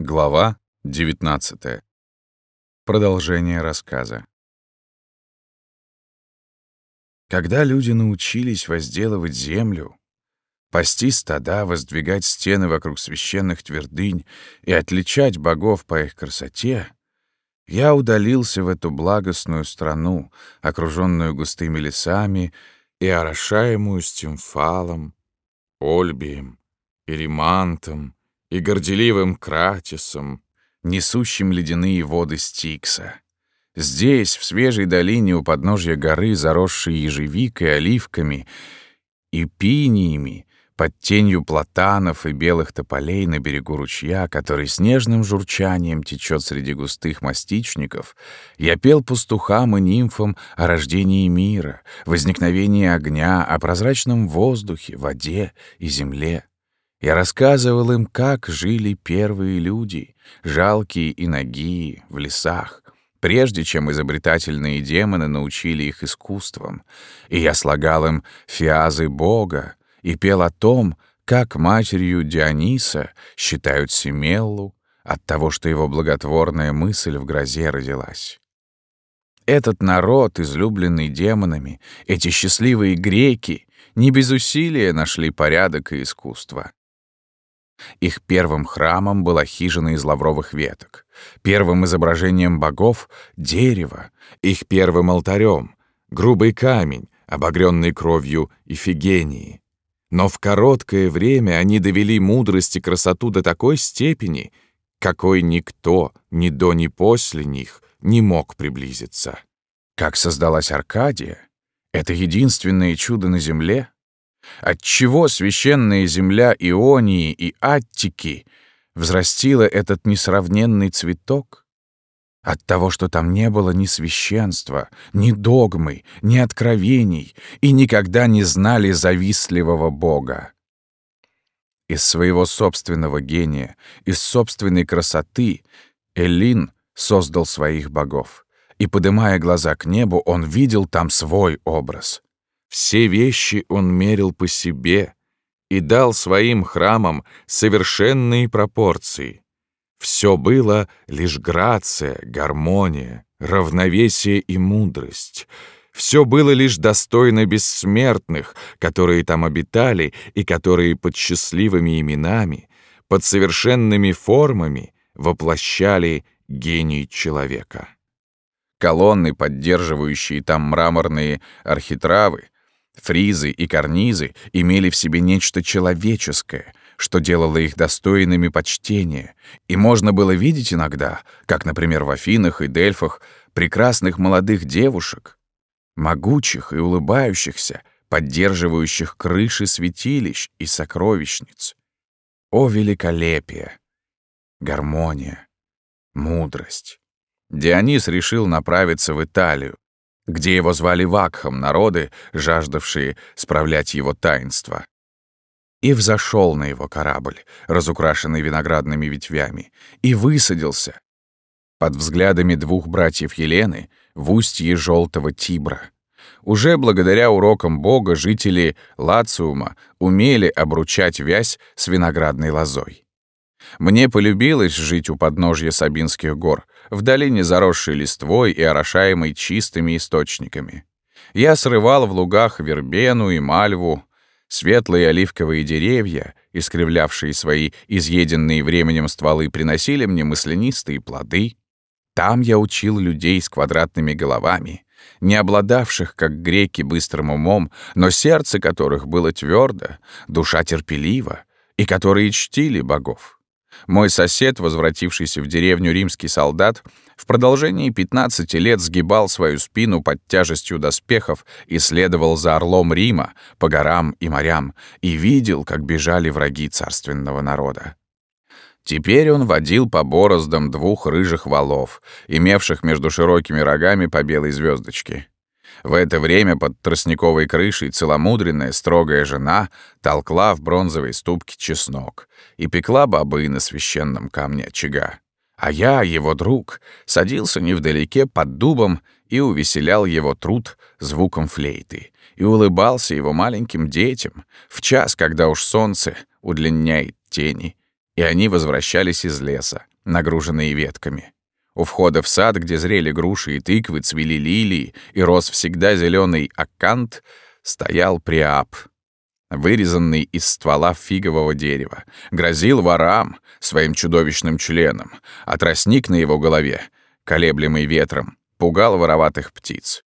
Глава 19. Продолжение рассказа. Когда люди научились возделывать землю, пасти стада, воздвигать стены вокруг священных твердынь и отличать богов по их красоте, я удалился в эту благостную страну, окруженную густыми лесами и орошаемую стимфалом, ольбием, иримантом, и горделивым Кратисом, несущим ледяные воды Стикса. Здесь, в свежей долине у подножья горы, заросшей ежевикой, оливками и пиниями, под тенью платанов и белых тополей на берегу ручья, который снежным журчанием течет среди густых мастичников, я пел пастухам и нимфам о рождении мира, возникновении огня, о прозрачном воздухе, воде и земле. Я рассказывал им, как жили первые люди, жалкие и нагие, в лесах, прежде чем изобретательные демоны научили их искусствам. И я слагал им фиазы Бога и пел о том, как матерью Диониса считают Семеллу от того, что его благотворная мысль в грозе родилась. Этот народ, излюбленный демонами, эти счастливые греки, не без усилия нашли порядок и искусство. Их первым храмом была хижина из лавровых веток, первым изображением богов — дерево, их первым алтарем — грубый камень, обогренный кровью Ифигении. Но в короткое время они довели мудрость и красоту до такой степени, какой никто ни до, ни после них не мог приблизиться. Как создалась Аркадия, это единственное чудо на земле — Отчего священная земля Ионии и Аттики взрастила этот несравненный цветок? От того, что там не было ни священства, ни догмы, ни откровений, и никогда не знали завистливого Бога. Из своего собственного гения, из собственной красоты Эллин создал своих богов, и, подымая глаза к небу, он видел там свой образ — все вещи он мерил по себе и дал своим храмам совершенные пропорции. Все было лишь грация, гармония, равновесие и мудрость. Все было лишь достойно бессмертных, которые там обитали и которые под счастливыми именами, под совершенными формами воплощали гений человека. Колонны, поддерживающие там мраморные архитравы, Фризы и карнизы имели в себе нечто человеческое, что делало их достойными почтения, и можно было видеть иногда, как, например, в Афинах и Дельфах, прекрасных молодых девушек, могучих и улыбающихся, поддерживающих крыши святилищ и сокровищниц. О великолепие! Гармония! Мудрость! Дионис решил направиться в Италию, где его звали Вакхом народы, жаждавшие справлять его таинство. И взошел на его корабль, разукрашенный виноградными ветвями, и высадился под взглядами двух братьев Елены в устье желтого Тибра. Уже благодаря урокам Бога жители Лациума умели обручать вязь с виноградной лозой. Мне полюбилось жить у подножья Сабинских гор, в долине заросшей листвой и орошаемой чистыми источниками. Я срывал в лугах вербену и мальву, светлые оливковые деревья, искривлявшие свои изъеденные временем стволы, приносили мне мысленистые плоды. Там я учил людей с квадратными головами, не обладавших, как греки, быстрым умом, но сердце которых было твердо, душа терпелива, и которые чтили богов. Мой сосед, возвратившийся в деревню римский солдат, в продолжении 15 лет сгибал свою спину под тяжестью доспехов и следовал за орлом Рима по горам и морям и видел, как бежали враги царственного народа. Теперь он водил по бороздам двух рыжих валов, имевших между широкими рогами по белой звездочке. В это время под тростниковой крышей целомудренная строгая жена толкла в бронзовой ступке чеснок и пекла бобы на священном камне очага. А я, его друг, садился невдалеке под дубом и увеселял его труд звуком флейты и улыбался его маленьким детям в час, когда уж солнце удлиняет тени и они возвращались из леса, нагруженные ветками. У входа в сад, где зрели груши и тыквы, цвели лилии и рос всегда зеленый аккант, стоял приап, вырезанный из ствола фигового дерева, грозил ворам своим чудовищным членом, а тростник на его голове, колеблемый ветром, пугал вороватых птиц.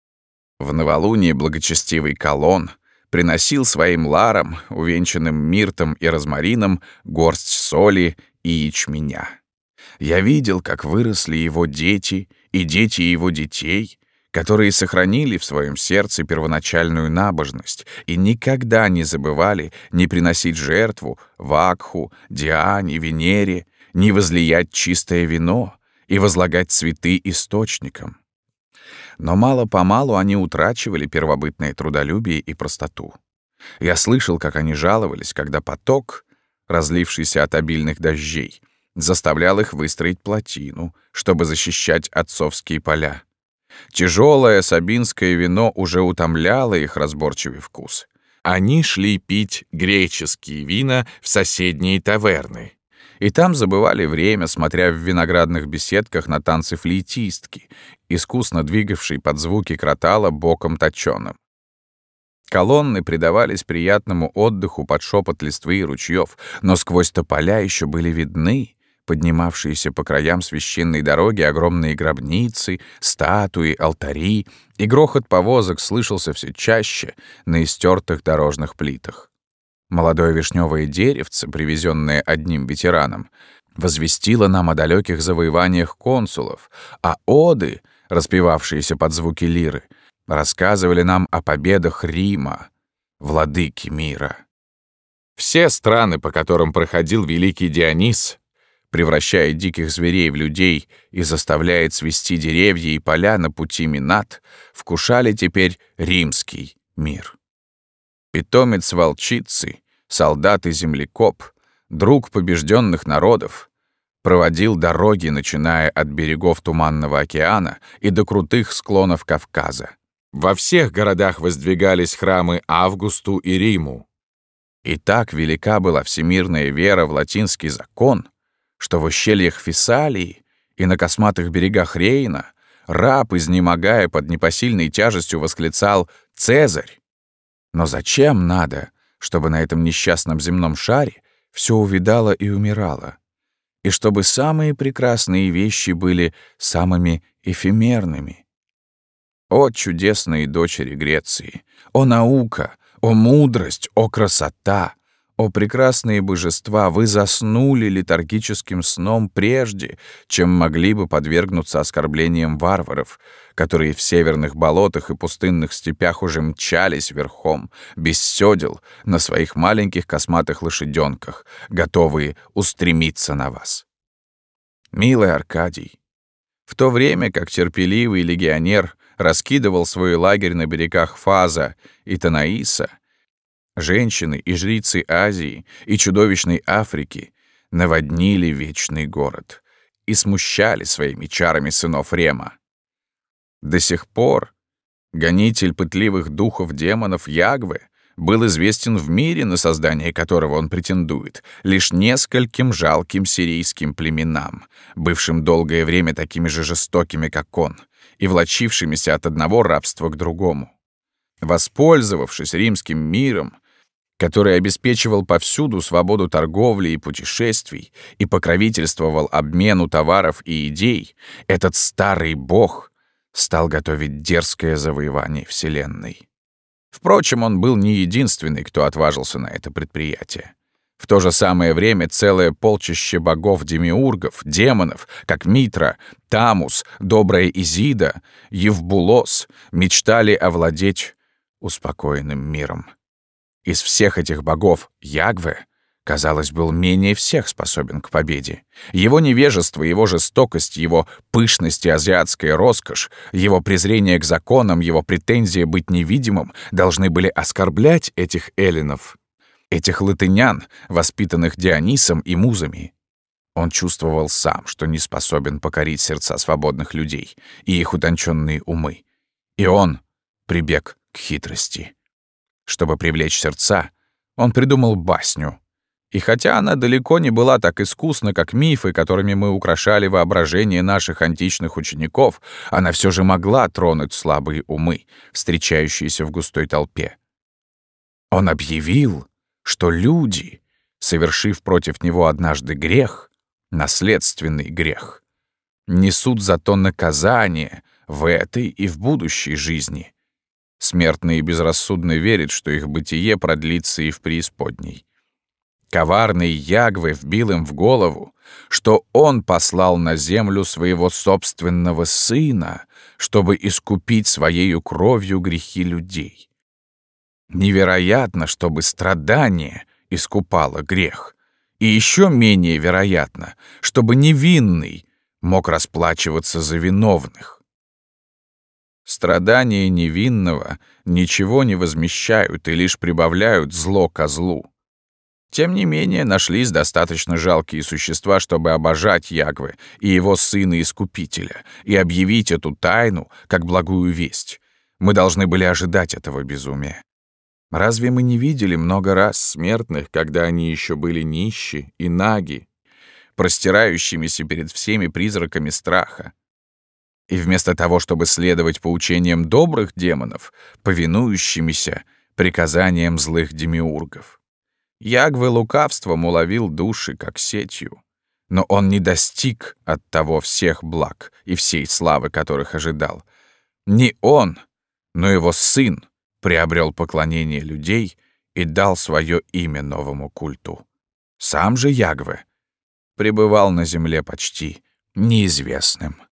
В новолуние благочестивый колонн приносил своим ларам, увенчанным миртом и розмарином, горсть соли и ячменя. Я видел, как выросли его дети и дети его детей, которые сохранили в своем сердце первоначальную набожность и никогда не забывали не приносить жертву Вакху, Диане, Венере, не возлиять чистое вино и возлагать цветы источникам. Но мало-помалу они утрачивали первобытное трудолюбие и простоту. Я слышал, как они жаловались, когда поток, разлившийся от обильных дождей, заставлял их выстроить плотину, чтобы защищать отцовские поля. Тяжелое сабинское вино уже утомляло их разборчивый вкус. Они шли пить греческие вина в соседние таверны. И там забывали время, смотря в виноградных беседках на танцы флейтистки, искусно двигавшей под звуки кротала боком точёным. Колонны предавались приятному отдыху под шепот листвы и ручьев, но сквозь тополя еще были видны поднимавшиеся по краям священной дороги огромные гробницы, статуи, алтари, и грохот повозок слышался все чаще на истертых дорожных плитах. Молодое вишневое деревце, привезенное одним ветераном, возвестило нам о далеких завоеваниях консулов, а оды, распевавшиеся под звуки лиры, рассказывали нам о победах Рима, владыки мира. Все страны, по которым проходил великий Дионис, превращая диких зверей в людей и заставляет свести деревья и поля на пути Минат, вкушали теперь римский мир. Питомец волчицы, солдат и землекоп, друг побежденных народов, проводил дороги, начиная от берегов Туманного океана и до крутых склонов Кавказа. Во всех городах воздвигались храмы Августу и Риму. И так велика была всемирная вера в латинский закон, что в ущельях Фессалии и на косматых берегах Рейна раб, изнемогая под непосильной тяжестью, восклицал «Цезарь!». Но зачем надо, чтобы на этом несчастном земном шаре все увидало и умирало? И чтобы самые прекрасные вещи были самыми эфемерными? О, чудесные дочери Греции! О, наука! О, мудрость! О, красота! О прекрасные божества, вы заснули летаргическим сном прежде, чем могли бы подвергнуться оскорблениям варваров, которые в северных болотах и пустынных степях уже мчались верхом, без сёдел, на своих маленьких косматых лошаденках, готовые устремиться на вас. Милый Аркадий, в то время как терпеливый легионер раскидывал свой лагерь на берегах Фаза и Танаиса, Женщины и жрицы Азии и чудовищной Африки наводнили вечный город и смущали своими чарами сынов Рема. До сих пор гонитель пытливых духов демонов Ягве был известен в мире, на создание которого он претендует, лишь нескольким жалким сирийским племенам, бывшим долгое время такими же жестокими, как он, и влачившимися от одного рабства к другому. Воспользовавшись римским миром, который обеспечивал повсюду свободу торговли и путешествий и покровительствовал обмену товаров и идей, этот старый бог стал готовить дерзкое завоевание Вселенной. Впрочем, он был не единственный, кто отважился на это предприятие. В то же самое время целое полчище богов-демиургов, демонов, как Митра, Тамус, добрая Изида, Евбулос, мечтали овладеть успокоенным миром. Из всех этих богов Ягве, казалось, был менее всех способен к победе. Его невежество, его жестокость, его пышность и азиатская роскошь, его презрение к законам, его претензия быть невидимым должны были оскорблять этих эллинов, этих латынян, воспитанных Дионисом и музами. Он чувствовал сам, что не способен покорить сердца свободных людей и их утонченные умы. И он прибег к хитрости. Чтобы привлечь сердца, он придумал басню, И хотя она далеко не была так искусна, как мифы, которыми мы украшали воображение наших античных учеников, она все же могла тронуть слабые умы, встречающиеся в густой толпе. Он объявил, что люди, совершив против него однажды грех, наследственный грех, несут за то наказание в этой и в будущей жизни. Смертные безрассудно верят, что их бытие продлится и в преисподней. Коварный Ягве вбил им в голову, что он послал на землю своего собственного сына, чтобы искупить своею кровью грехи людей. Невероятно, чтобы страдание искупало грех. И еще менее вероятно, чтобы невинный мог расплачиваться за виновных. Страдания невинного ничего не возмещают и лишь прибавляют зло козлу. Тем не менее, нашлись достаточно жалкие существа, чтобы обожать Ягвы и его сына-искупителя и объявить эту тайну как благую весть. Мы должны были ожидать этого безумия. Разве мы не видели много раз смертных, когда они еще были нищи и наги, простирающимися перед всеми призраками страха? И вместо того, чтобы следовать поучениям добрых демонов, повинующимися приказаниям злых демиургов. Ягвы лукавством уловил души, как сетью. Но он не достиг от того всех благ и всей славы, которых ожидал. Не он, но его сын приобрел поклонение людей и дал свое имя новому культу. Сам же Ягве пребывал на земле почти неизвестным.